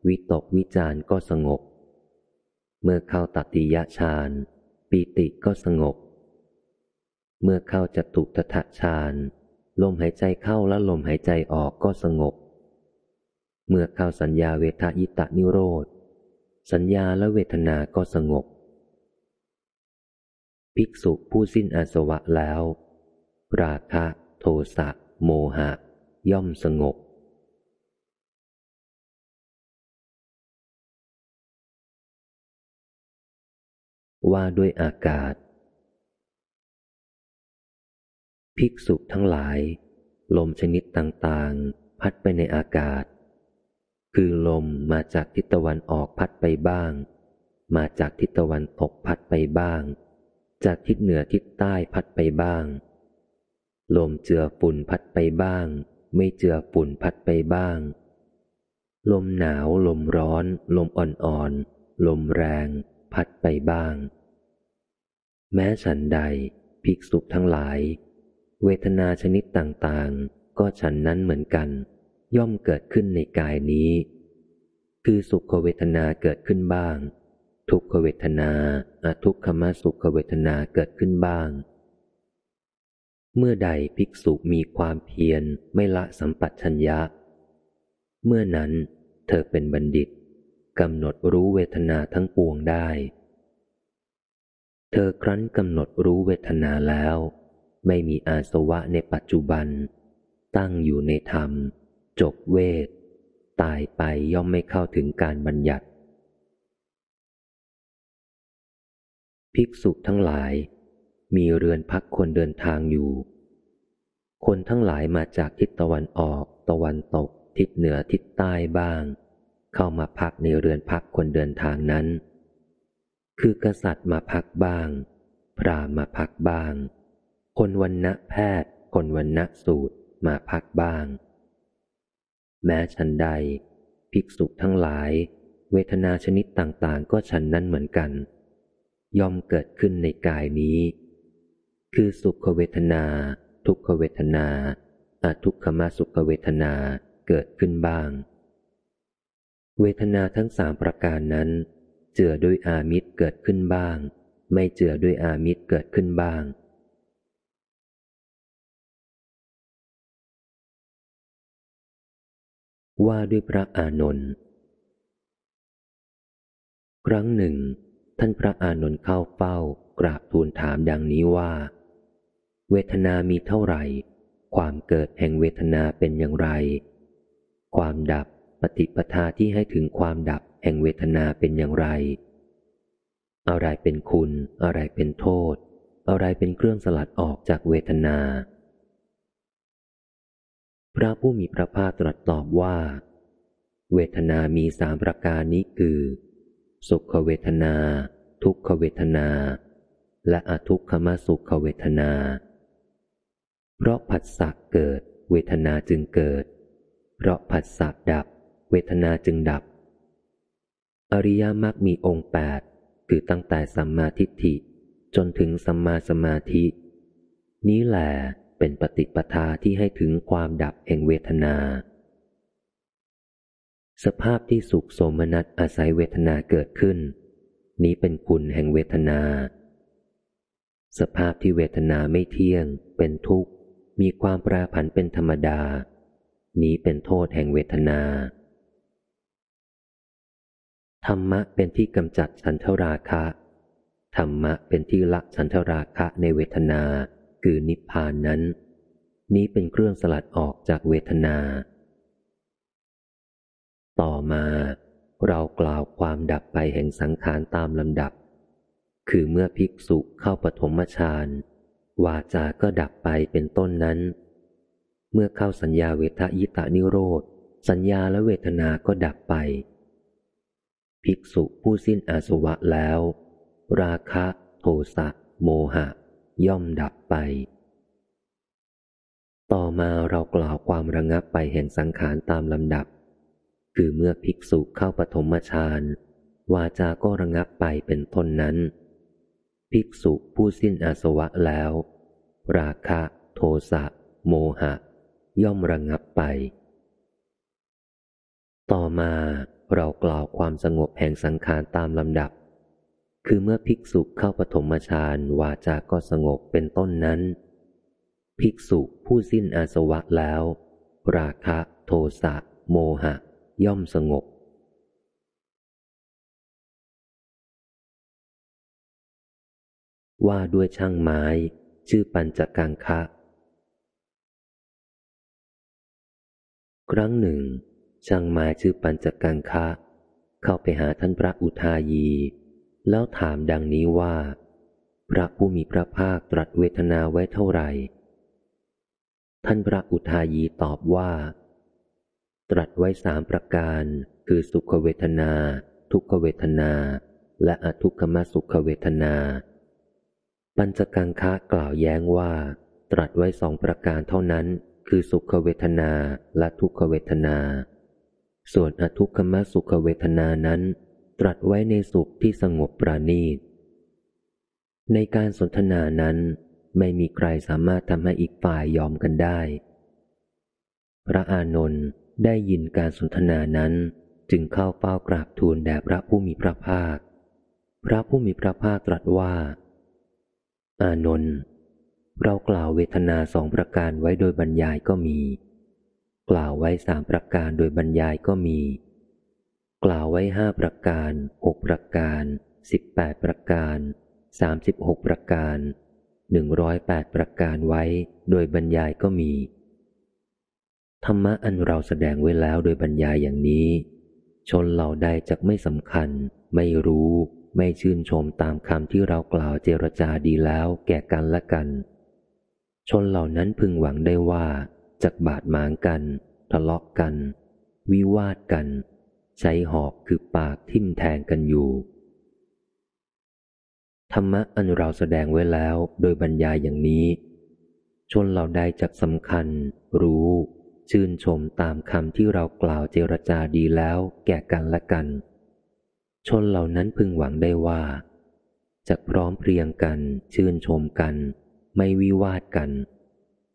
วิตกวิจารก็สงบ เมื่อเข้าตติยฌานปีติก็สงบ เมื่อเข้าจตุตถฌานลมหายใจเข้าและลมหายใจออกก็สงบ เมื่อเข้าสัญญาเวทายตานิโรธ สัญญาและเวทนาก็สงบ ภิกษุผู้สิ้นอาสวะแล้ว ราคะ โทสะ โมหะ ย่อมสงบ ว่าด้วยอากาศ ภิกษุทั้งหลาย ลมชนิดต่างๆ พัดไปในอากาศ คือลมมาจากทิศตะวันออกพัดไปบ้าง มาจากทิศตะวันตกพัดไปบ้าง จากทิศเหนือทิศใต้พัดไปบ้าง ลมเจือฝุ่นพัดไปบ้าง ไม่เจือฝุ่นพัดไปบ้าง ลมหนาวลมร้อน ลมอ่อนๆ ลมแรง พัดไปบ้าง แม้ฉันใดภิกษุทั้งหลาย เวทนาชนิดต่างๆ ก็ฉันนั้นเหมือนกัน ย่อมเกิดขึ้นในกายนี้ คือสุขเวทนาเกิดขึ้นบ้าง ทุกขเวทนาอาทุกขมสุขเวทนาเกิดขึ้นบ้าง เมื่อใดภิกษุมีความเพียรไม่ละสัมปัชัญญะ เมื่อนั้นเธอเป็นบัณฑิตกำหนดรู้เวทนาทั้งปวงได้ เธอครั้นกำหนดรู้เวทนาแล้ว ไม่มีอาสวะในปัจจุบัน ตั้งอยู่ในธรรม จบเวท ตายไปย่อมไม่เข้าถึงการบัญญัติ ภิกษุทั้งหลาย มีเรือนพักคนเดินทางอยู่ คนทั้งหลายมาจากทิศตะวันออก ตะวันตก ทิศเหนือทิศใต้บ้าง เข้ามาพักในเรือนพักคนเดินทางนั้น คือกษัตริย์มาพักบ้าง พรามมาพักบ้าง คนวันณะแพทย์ คนวันณะสูตรมาพักบ้าง แม้ฉันใด ภิกษุทั้งหลาย เวทนาชนิดต่างๆ ก็ฉันนั้นเหมือนกัน ย่อมเกิดขึ้นในกายนี้ คือสุขเวทนา ทุกขเวทนาอาทุกขมาสุขเวทนาเกิดขึ้นบ้าง เวทนาทั้งสามประการนั้น เจือด้วยอามิตรเกิดขึ้นบ้าง ไม่เจือด้วยอามิตรเกิดขึ้นบ้าง ว่าด้วยพระอานนท์ครั้งหนึ่ง ท่านพระอานนท์เข้าเฝ้ากราบทูลถามดังนี้ว่า เวทนามีเท่าไหร่ ความเกิดแห่งเวทนาเป็นอย่างไร ความดับปฏิปทาที่ให้ถึงความดับแห่งเวทนาเป็นอย่างไร อะไรเป็นคุณ อะไรเป็นโทษ อะไรเป็นเครื่องสลัดออกจากเวทนา พระผู้มีพระภาคตรัสตอบว่า เวทนามีสามประการนี้คือ สุขเวทนา ทุกขเวทนา และอทุกขมสุขเวทนา เพราะผัสสะเกิด เวทนาจึงเกิด เพราะผัสสะดับ เวทนาจึงดับ อริยมรรคมีองค์แปดคือตั้งแต่สัมมาทิฏฐิจนถึงสัมมาสมาธิ นี้แหละ เป็นปฏิปทาที่ให้ถึงความดับแห่งเวทนา สภาพที่สุขโสมนัสอาศัยเวทนาเกิดขึ้น นี้เป็นคุณแห่งเวทนา สภาพที่เวทนาไม่เที่ยง เป็นทุกข์ มีความแปรผันเป็นธรรมดา นี้เป็นโทษแห่งเวทนา ธรรมะเป็นที่กำจัดฉันทราคะธรรมะเป็นที่ละฉันทราคะในเวทนา คือนิพพานนั้น นี้เป็นเครื่องสลัดออกจากเวทนา ต่อมาเรากล่าวความดับไปแห่งสังขารตามลำดับ คือเมื่อภิกษุเข้าปฐมฌานวาจาก็ดับไปเป็นต้นนั้น เมื่อเข้าสัญญาเวทยิตานิโรธ สัญญาและเวทนาก็ดับไป ภิกษุผู้สิ้นอาสวะแล้ว ราคะ โทสะ โมหะ ย่อมดับไป ต่อมาเรากล่าวความระงับไปแห่งสังขารตามลำดับ คือเมื่อภิกษุเข้าปฐมฌานวาจาก็ระงับไปเป็นต้นนั้น ภิกษุผู้สิ้นอาสวะแล้ว ราคะ โทสะ โมหะ ย่อมระงับไป ต่อมาเรากล่าวความสงบแห่งสังขารตามลำดับ คือเมื่อภิกษุเข้าปฐมฌานวาจาก็สงบเป็นต้นนั้น ภิกษุผู้สิ้นอาสวะแล้ว ราคะโทสะโมหะ ย่อมสงบ ว่าด้วยช่างไม้ ชื่อปัญจกังคะ ครั้งหนึ่ง ช่างไม้ชื่อปัญจกังคะ เข้าไปหาท่านพระอุทายี แล้วถามดังนี้ว่า พระผู้มีพระภาคตรัสเวทนาไว้เท่าไหร่ ท่านพระอุทายีตอบว่า ตรัสไว้สามประการ คือสุขเวทนา ทุกขเวทนา และอทุกขมสุขเวทนา ปัญจกังคะกล่าวแย้งว่า ตรัสไว้สองประการเท่านั้น คือสุขเวทนาและทุกขเวทนา ส่วนอทุกขมสุขเวทนานั้น ตรัสไว้ในสุขที่สงบปราณีต ในการสนทนานั้นไม่มีใครสามารถทำให้อีกฝ่ายยอมกันได้ พระอานนท์ได้ยินการสนทนานั้นจึงเข้าเฝ้ากราบทูลแด่พระผู้มีพระภาค พระผู้มีพระภาคตรัสว่า อานนท์เรากล่าวเวทนาสองประการไว้โดยบรรยายก็มี กล่าวไว้สามประการโดยบรรยายก็มี กล่าวไว้ห้าประการหกประการสิบแปดประการสามสิบหกประการหนึ่งร้อยแปดประการไว้โดยบรรยายก็มี ธรรมะอันเราแสดงไว้แล้วโดยบรรยายอย่างนี้ ชนเหล่าใดจะไม่สำคัญ ไม่รู้ ไม่ชื่นชมตามคำที่เรากล่าวเจรจาดีแล้วแก่กันและกัน ชนเหล่านั้นพึงหวังได้ว่าจะบาดหมางกัน ทะเลาะกัน วิวาทกัน ใช้หอกคือปากทิ่มแทงกันอยู่ ธรรมะอันเราแสดงไว้แล้วโดยบรรยายอย่างนี้ ชนเราได้จักสำคัญ รู้ ชื่นชมตามคำที่เรากล่าวเจรจาดีแล้วแก่กันและกัน ชนเหล่านั้นพึงหวังได้ว่าจะพร้อมเพรียงกัน ชื่นชมกัน ไม่วิวาทกัน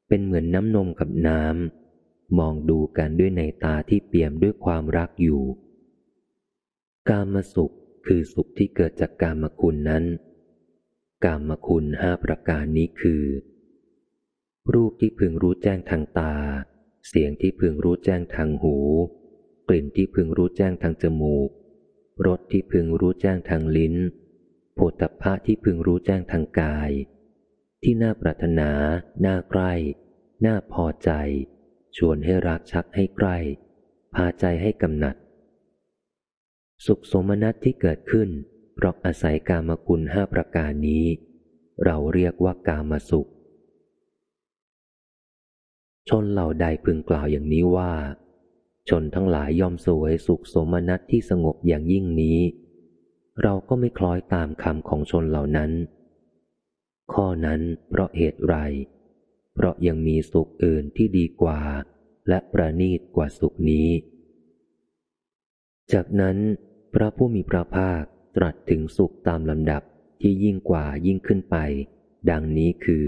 เป็นเหมือนน้ำนมกับน้ำมองดูกันด้วยในตาที่เปี่ยมด้วยความรักอยู่ กามสุขคือสุขที่เกิดจากกามคุณนั้น กามคุณห้าประการนี้คือ รูปที่พึงรู้แจ้งทางตา เสียงที่พึงรู้แจ้งทางหู กลิ่นที่พึงรู้แจ้งทางจมูก รสที่พึงรู้แจ้งทางลิ้นโผฏฐะที่พึงรู้แจ้งทางกาย ที่น่าปรารถนา น่าใกล้ น่าพอใจ ชวนให้รักชักให้ใกล้ พาใจให้กำหนัด สุขสมนัตที่เกิดขึ้น เพราะอาศัยกามกุลห้าประการนี้ เราเรียกว่ากามสุข ชนเหล่าใดพึงกล่าวอย่างนี้ว่า ชนทั้งหลายยอมสวยสุขสมนัตที่สงบอย่างยิ่งนี้ เราก็ไม่คล้อยตามคำของชนเหล่านั้น ข้อนั้นเพราะเหตุไร เพราะยังมีสุขอื่นที่ดีกว่า และประณีตกว่าสุขนี้จากนั้น พระผู้มีพระภาคตรัสถึงสุขตามลำดับที่ยิ่งกว่ายิ่งขึ้นไป ดังนี้คือ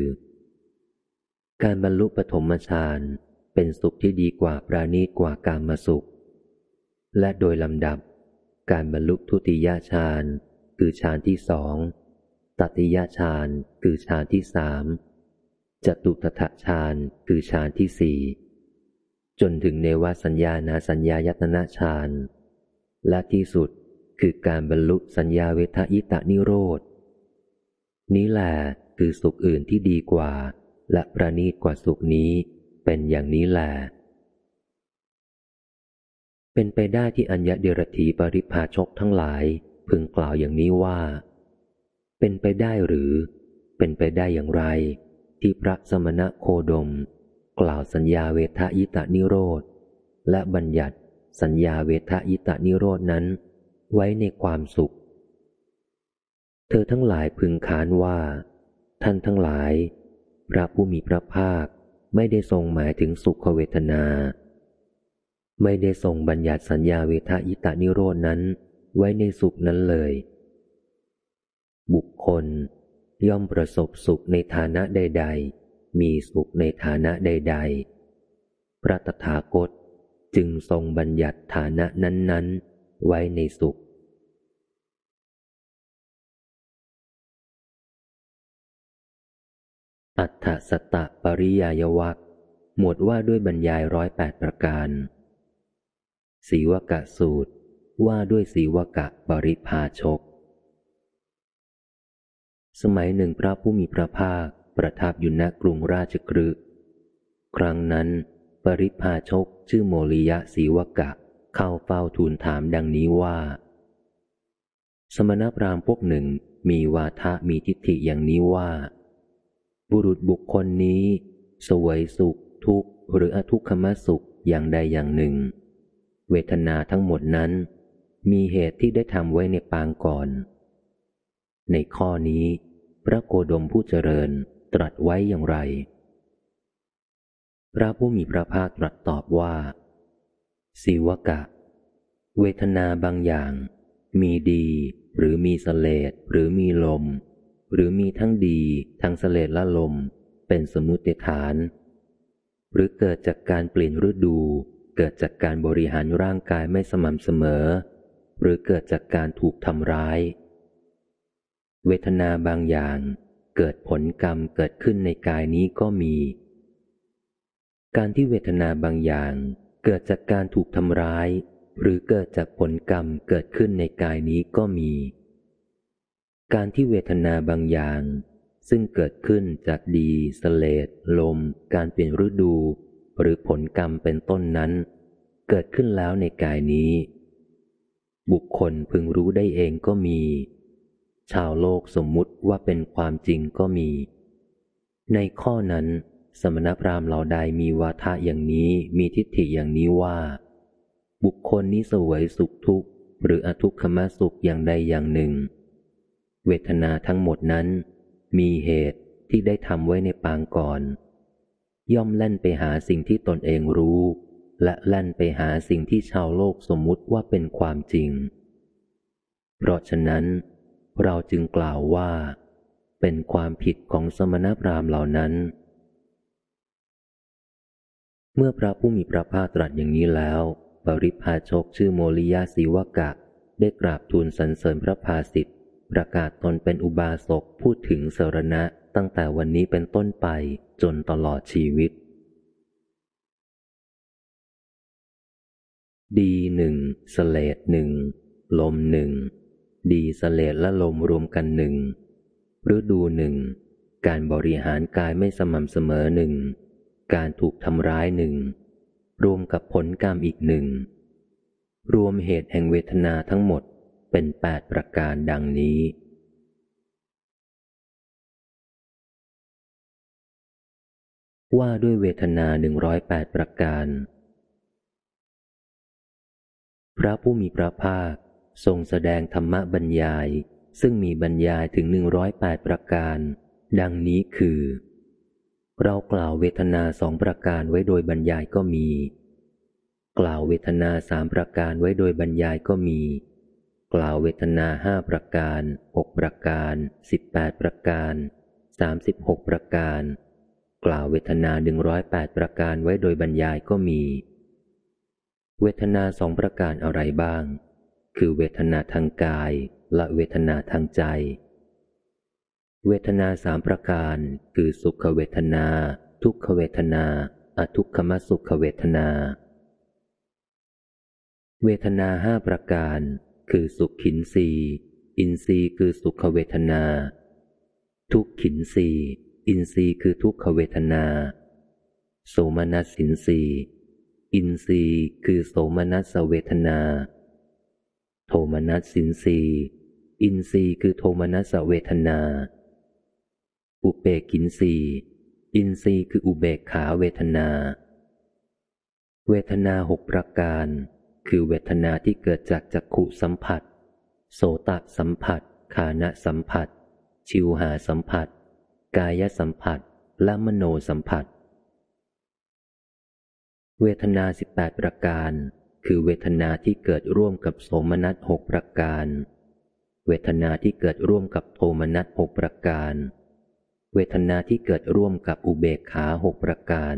การบรรลุปฐมฌานเป็นสุขที่ดีกว่าปราณีตกว่าการมาสุข และโดยลำดับ การบรรลุทุติยฌานคือฌานที่สองตติยฌานคือฌานที่สามจตุตถฌานคือฌานที่สี่จนถึงเนวสัญญานาสัญญายตนะฌาน และที่สุดคือการบรรลุสัญญาเวทายตานิโรธนี้แหละคือสุขอื่นที่ดีกว่า และประณีตกว่าสุขนี้เป็นอย่างนี้แหละเป็นไปได้ที่อัญญเดรธีปริพาชกทั้งหลาย พึงกล่าวอย่างนี้ว่า เป็นไปได้หรือ เป็นไปได้อย่างไร ที่พระสมณะโคดม กล่าวสัญญาเวทายตานิโรธและบัญญัติ สัญญาเวทายตานิโรธนั้น ไว้ในความสุข เธอทั้งหลายพึงค้านว่า ท่านทั้งหลาย พระผู้มีพระภาคไม่ได้ทรงหมายถึงสุขเวทนา ไม่ได้ทรงบัญญัติสัญญาเวทายตานิโรดนั้น ไว้ในสุขนั้นเลย บุคคลย่อมประสบสุขในฐานะใด ๆ มีสุขในฐานะใด ๆ พระตถาคต จึงทรงบัญญัติฐานะนั้น ๆ ไว้ในสุข อัฏฐสตะปริยายวัคหมวดว่าด้วยบรรยายร้อยแปดประการ สีวกะสูตรว่าด้วยสีวกะปริพาชก สมัยหนึ่งพระผู้มีพระภาคประทับอยู่ณกรุงราชกฤห์ครั้งนั้น ปริพาชกชื่อโมริยะสีวกะ เข้าเฝ้าทูลถามดังนี้ว่า สมณพราหมณ์พวกหนึ่งมีวาทะมีทิฏฐิอย่างนี้ว่า บุรุษบุคคลนี้ สวยสุข ทุกข์ หรืออทุกขมสุขอย่างใดอย่างหนึ่ง เวทนาทั้งหมดนั้น มีเหตุที่ได้ทำไว้ในปางก่อน ในข้อนี้ พระโกดมผู้เจริญตรัสไว้อย่างไร พระผู้มีพระภาคตรัสตอบว่า สีวกะ เวทนาบางอย่าง มีดี หรือมีสเลดหรือมีลม หรือมีทั้งดีทั้งสเลดละลม เป็นสมุติฐาน หรือเกิดจากการเปลี่ยนฤดู เกิดจากการบริหารร่างกายไม่สม่ำเสมอ หรือเกิดจากการถูกทำร้าย เวทนาบางอย่าง เกิดผลกรรมเกิดขึ้นในกายนี้ก็มี การที่เวทนาบางอย่าง เกิดจากการถูกทำร้าย หรือเกิดจากผลกรรมเกิดขึ้นในกายนี้ก็มี การที่เวทนาบางอย่าง ซึ่งเกิดขึ้นจากดีสเลดลม การเปลี่ยนฤดู หรือผลกรรมเป็นต้นนั้น เกิดขึ้นแล้วในกายนี้ บุคคลพึงรู้ได้เองก็มี ชาวโลกสมมุติว่าเป็นความจริงก็มี ในข้อนั้น สมณพราหมณ์เหล่าใดมีวาทะอย่างนี้ มีทิฏฐิอย่างนี้ว่า บุคคลนี้สวยสุขทุกข์ หรืออทุกขมสุขอย่างใดอย่างหนึ่ง เวทนาทั้งหมดนั้น มีเหตุที่ได้ทำไว้ในปางก่อน ย่อมแล่นไปหาสิ่งที่ตนเองรู้ และแล่นไปหาสิ่งที่ชาวโลกสมมุติว่าเป็นความจริง เพราะฉะนั้น เราจึงกล่าวว่า เป็นความผิดของสมณพราหมณ์เหล่านั้น มื่อพระผู้มีพระภาคตรัสอย่างนี้แล้ว ปริพาชกชื่อโมริยาศิวกะได้กราบทูลสรรเสริญพระภาสิทธิประกาศตนเป็นอุบาสกพูดถึงสรณะตั้งแต่วันนี้เป็นต้นไปจนตลอดชีวิต ดีหนึ่งสเลดหนึ่งลมหนึ่งดีสเลดและลมรวมกันหนึ่งฤดูหนึ่งการบริหารกายไม่สม่ำเสมอหนึ่ง การถูกทำร้ายหนึ่ง รวมกับผลกรรมอีกหนึ่ง รวมเหตุแห่งเวทนาทั้งหมดเป็นแปดประการดังนี้ ว่าด้วยเวทนาหนึ่งร้อยแปดประการ พระผู้มีพระภาคทรงแสดงธรรมบรรยาย ซึ่งมีบรรยายถึงหนึ่งร้อยแปดประการ ดังนี้คือ เรากล่าวเวทนาสองประการไว้โดยบรรยายก็มี กล่าวเวทนาสามประการไว้โดยบรรยายก็มี กล่าวเวทนาห้าประการหกประการสิบแปดประการสามสิบหกประการ กล่าวเวทนาหนึ่งร้อยแปดประการไว้โดยบรรยายก็มี เวทนาสองประการอะไรบ้าง คือเวทนาทางกายและเวทนาทางใจ เวทนาสามประการ คือสุขเวทนา ทุกขเวทนา อทุกขมสุขเวทนา เวทนาห้าประการ คือสุขขินสีอินทรีย์คือสุขเวทนา ทุกขินสีอินทรีย์คือทุกขเวทนา โสมนัสสินสีอินทรีย์คือโสมนัสเวทนา โทมนัสสินสีอินทรีย์คือโทมนัสเวทนา อุเบกินสีอินทรีย์คืออุเบกขาเวทนา เวทนาหกประการ คือเวทนาที่เกิดจากจักขุสัมผัส โสตสัมผัสขานะสัมผัส ชิวหาสัมผัส กายสัมผัส และมโนสัมผัส เวทนาสิบแปดประการ คือเวทนาที่เกิดร่วมกับโสมนัสหกประการ เวทนาที่เกิดร่วมกับโทมนัสหกประการ เวทนาที่เกิดร่วมกับอุเบกขาหกประการ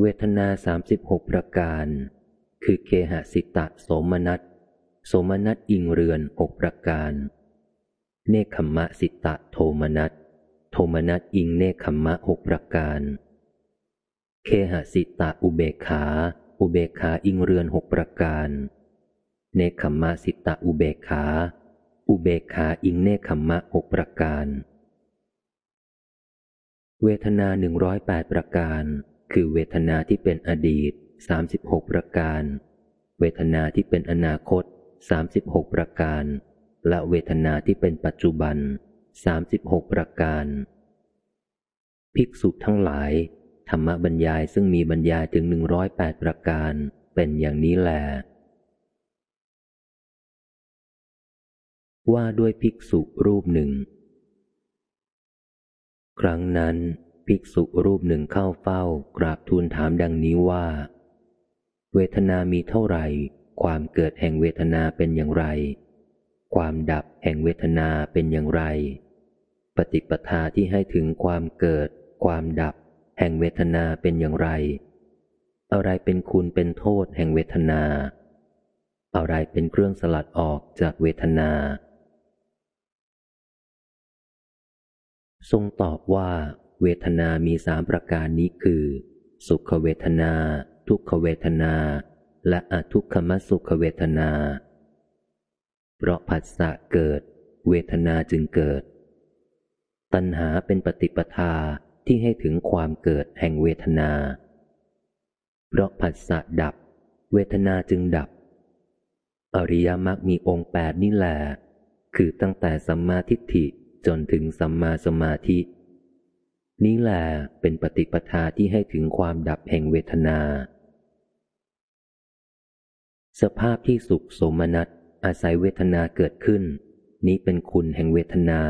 เวทนาสามสิบหกประการ คือเคหสิตะโสมนัสโสมนัสอิงเรือนหกประการ เนคขมะสิตะโทมนัสโทมนัสอิงเนคขมะหกประการ เคหสิตาอุเบกขา อุเบกขาอิงเรือนหกประการ เนคขมะสิตาอุเบกขา อุเบกขาอิงเนคขมมะหกประการ เวทนาหนึ่งร้อยแปดประการ คือเวทนาที่เป็นอดีตสามสิบหกประการ เวทนาที่เป็นอนาคตสามสิบหกประการ และเวทนาที่เป็นปัจจุบันสามสิบหกประการ ภิกษุทั้งหลาย ธรรมบรรยายซึ่งมีบรรยายถึงหนึ่งร้อยแปดประการ เป็นอย่างนี้แล ว่าด้วยภิกษุรูปหนึ่ง ครั้งนั้นภิกษุรูปหนึ่งเข้าเฝ้ากราบทูลถามดังนี้ว่า เวทนามีเท่าไหร่ ความเกิดแห่งเวทนาเป็นอย่างไร ความดับแห่งเวทนาเป็นอย่างไร ปฏิปทาที่ให้ถึงความเกิด ความดับ แห่งเวทนาเป็นอย่างไร อะไรเป็นคุณเป็นโทษแห่งเวทนา อะไรเป็นเครื่องสลัดออกจากเวทนา ทรงตอบว่า เวทนามีสามประการนี้คือ สุขเวทนา ทุกขเวทนา และอทุกขมสุขเวทนา เพราะผัสสะเกิด เวทนาจึงเกิด ตัณหาเป็นปฏิปทาที่ให้ถึงความเกิดแห่งเวทนา เพราะผัสสะดับ เวทนาจึงดับ อริยมรรคมีองค์แปดนี่แหละคือตั้งแต่สัมมาทิฏฐิ จนถึงสัมมาสมาธิ นี้แหละเป็นปฏิปทาที่ให้ถึงความดับแห่งเวทนา สภาพที่สุขสมนัตอาศัยเวทนาเกิดขึ้น นี้เป็นคุณแห่งเวทนา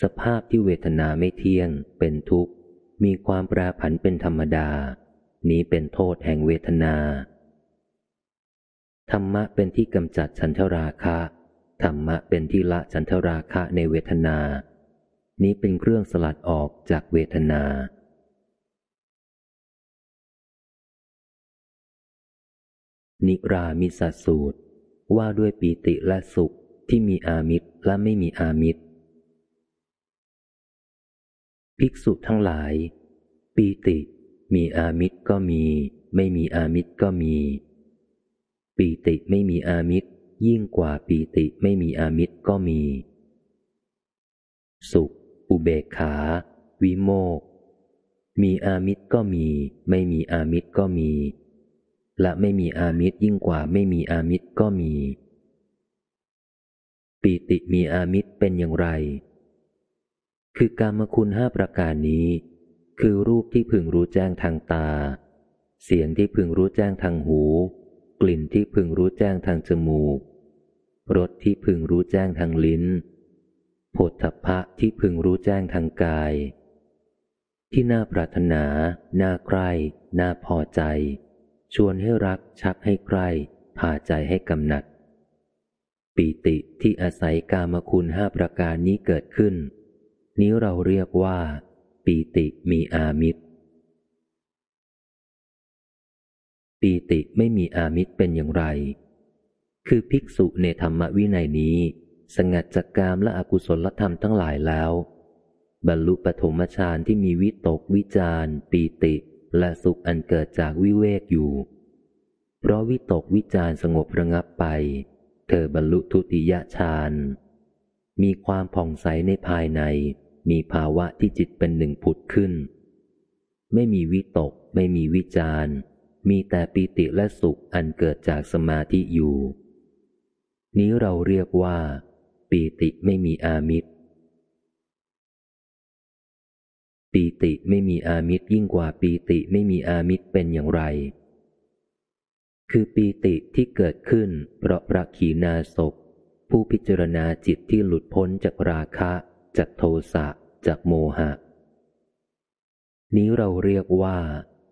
สภาพที่เวทนาไม่เที่ยง เป็นทุกข์ มีความแปรผันเป็นธรรมดา นี้เป็นโทษแห่งเวทนา ธรรมะเป็นที่กำจัดฉันทราคะ ธรรมะเป็นที่ละฉันทราคะในเวทนา นี้เป็นเครื่องสลัดออกจากเวทนา นิรามิสสูตร ว่าด้วยปีติและสุขที่มีอามิตรและไม่มีอามิตร ภิกษุทั้งหลาย ปีติ มีอามิตรก็มี ไม่มีอามิตรก็มี ปีติไม่มีอามิตร ยิ่งกว่าปีติไม่มีอามิตรก็มี สุข อุเบกขา วิโมก มีอามิตรก็มี ไม่มีอามิตรก็มี และไม่มีอามิตรยิ่งกว่าไม่มีอามิตรก็มี ปีติมีอามิตรเป็นอย่างไร คือกามคุณห้าประการนี้ คือรูปที่พึงรู้แจ้งทางตา เสียงที่พึงรู้แจ้งทางหู กลิ่นที่พึงรู้แจ้งทางจมูก รสที่พึงรู้แจ้งทางลิ้นโผฏฐพะที่พึงรู้แจ้งทางกาย ที่น่าปรารถนา น่าใคร่น่าพอใจ ชวนให้รักชักให้ใคร่พาใจให้กำหนัด ปีติที่อาศัยกามคุณห้าประการนี้เกิดขึ้น นี้เราเรียกว่า ปีติมีอามิตรปีติไม่มีอามิตรเป็นอย่างไร คือภิกษุในธรรมวินัยนี้ สงัดจากกามและอกุศลธรรมทั้งหลายแล้ว บรรลุปฐมฌานที่มีวิตกวิจารปีติ และสุขอันเกิดจากวิเวกอยู่ เพราะวิตกวิจารสงบระงับไป เธอบรรลุทุติยฌานมีความผ่องใสในภายใน มีภาวะที่จิตเป็นหนึ่งผุดขึ้น ไม่มีวิตก ไม่มีวิจารมีแต่ปีติและสุขอันเกิดจากสมาธิอยู่ นี้เราเรียกว่า ปีติไม่มีอามิตร ปีติไม่มีอามิตรยิ่งกว่าปีติไม่มีอามิตรเป็นอย่างไร คือปีติที่เกิดขึ้นเพราะพระขีณาศพผู้พิจารณาจิตที่หลุดพ้นจากราคะ จากโทสะ จากโมหะ นี้เราเรียกว่า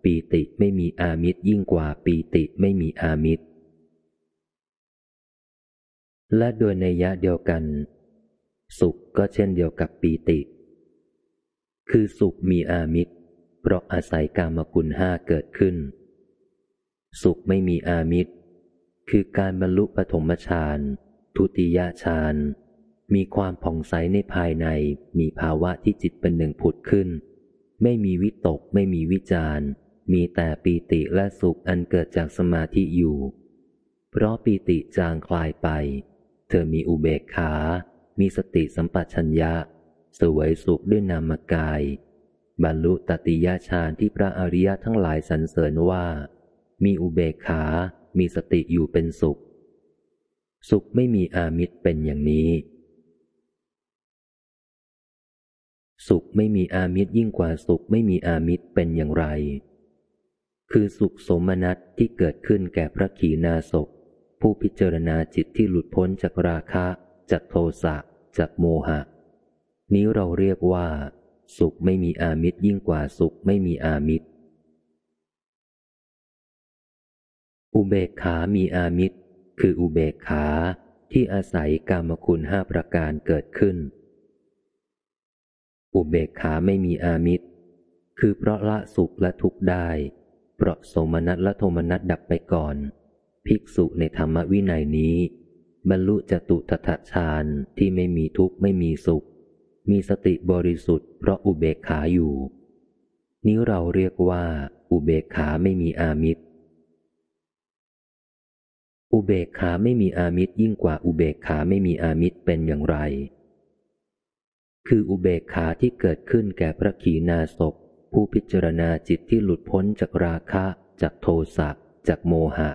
ปีติไม่มีอามิตรยิ่งกว่าปีติไม่มีอามิตร และโดยในยะเดียวกัน สุขก็เช่นเดียวกับปีติ คือสุขมีอามิตร เพราะอาศัยกามคุณห้าเกิดขึ้น สุขไม่มีอามิตร คือการบรรลุปฐมฌานทุติยฌานมีความผ่องใสในภายใน มีภาวะที่จิตเป็นหนึ่งผุดขึ้น ไม่มีวิตก ไม่มีวิจารมีแต่ปีติและสุขอันเกิดจากสมาธิอยู่ เพราะปีติจางคลายไป เธอมีอุเบกขา มีสติสัมปชัญญะ สวยสุขด้วยนามกาย บรรลุตติยฌานที่พระอริยะทั้งหลายสรรเสริญว่า มีอุเบกขา มีสติอยู่เป็นสุข สุขไม่มีอามิตรเป็นอย่างนี้ สุขไม่มีอามิตรยิ่งกว่าสุขไม่มีอามิตรเป็นอย่างไร คือสุขสมนัตที่เกิดขึ้นแก่พระขีณาสพ ผู้พิจารณาจิตที่หลุดพ้นจากราคะ จากโทสะ จากโมหะ นี้เราเรียกว่า สุขไม่มีอามิตรยิ่งกว่าสุขไม่มีอามิตร อุเบกขามีอามิตร คืออุเบกขาที่อาศัยกามคุณห้าประการเกิดขึ้น อุเบกขาไม่มีอามิตร คือเพราะละสุขและทุกข์ได้ เพราะสมนัตและโทมนัตดับไปก่อน ภิกษุในธรรมวินัยนี้ บรรลุจตุตถฌานที่ไม่มีทุกข์ไม่มีสุข มีสติบริสุทธิ์เพราะอุเบกขาอยู่ นี้เราเรียกว่าอุเบกขาไม่มีอามิตร อุเบกขาไม่มีอามิตรยิ่งกว่าอุเบกขาไม่มีอามิตรเป็นอย่างไร คืออุเบกขาที่เกิดขึ้นแก่พระขีณาสพผู้พิจารณาจิตที่หลุดพ้นจากราคะ จากโทสะจากโมหะ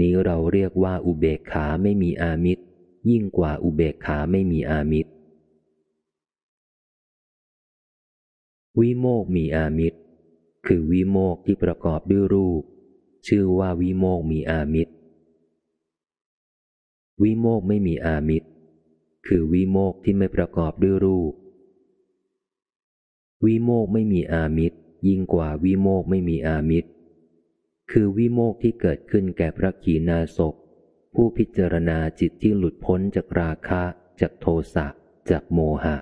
นี้เราเรียกว่าอุเบกขาไม่มีอามิตร ยิ่งกว่าอุเบกขาไม่มีอามิตร วิโมกมีอามิตร คือวิโมกที่ประกอบด้วยรูป ชื่อว่าวิโมกมีอามิตร วิโมกไม่มีอามิตร คือวิโมกที่ไม่ประกอบด้วยรูป วิโมกไม่มีอามิตร ยิ่งกว่าวิโมกไม่มีอามิตร คือวิโมกที่เกิดขึ้นแก่พระขีณาสพผู้พิจารณาจิตที่หลุดพ้นจากราคะ จากโทสะ จากโมหะ